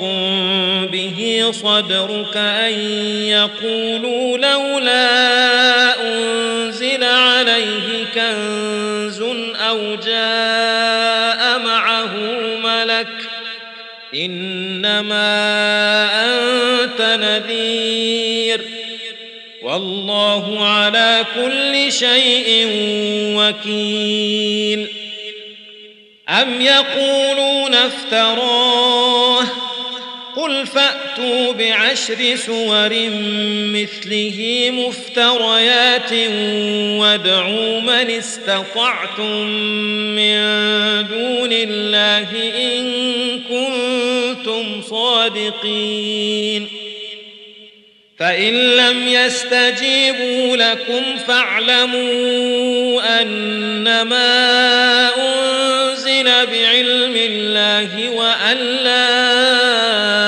وضائق به صدرك ان يقولوا لولا انزل عليه كنز أو جاء معه ملك انما انت نذير والله على كل شيء وكيل أم يقولون افتراه قل فأتوا بعشر سور مثله مفتريات وادعوا من استطعتم من دون الله إن كنتم صادقين. فإن لم يستجيبوا لكم فاعلموا أنما أنزل بعلم الله وأن لا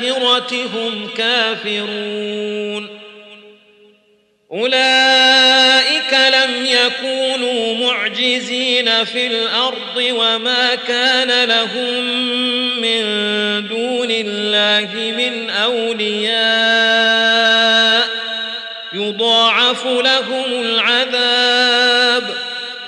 بالآخرة هم كافرون. أولئك لم يكونوا معجزين في الأرض وما كان لهم من دون الله من أولياء. يضاعف لهم العذاب.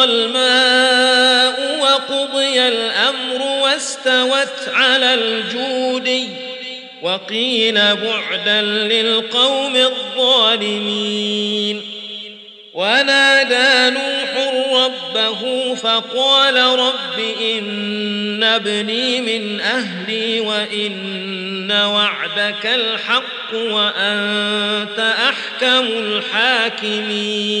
وغيض الماء وقضي الأمر واستوت على الجودي وقيل بعدا للقوم الظالمين. ونادى نوح ربه فقال رب إن ابني من أهلي وإن وعدك الحق وأنت أحكم الحاكمين.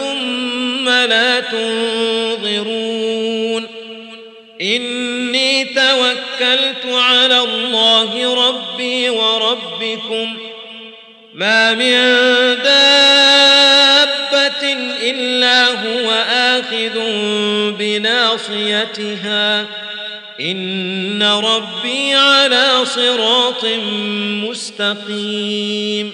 لا تنظرون إني توكلت على الله ربي وربكم ما من دابة إلا هو آخذ بناصيتها إن ربي على صراط مستقيم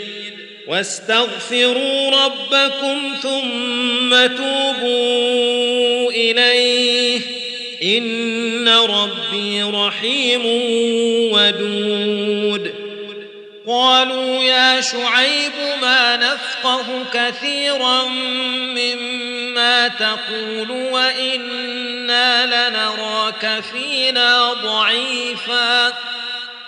واستغفروا ربكم ثم توبوا إليه. إن ربي رحيم ودود. قالوا يا شعيب ما نفقه كثيرا مما تقول وإنا لنراك فينا ضعيفا.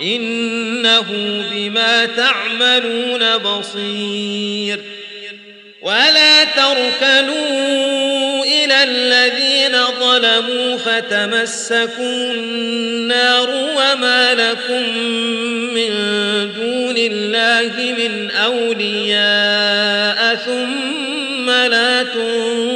إنه بما تعملون بصير. ولا تركنوا إلى الذين ظلموا فتمسكوا النار وما لكم من دون الله من أولياء ثم لا تنصرون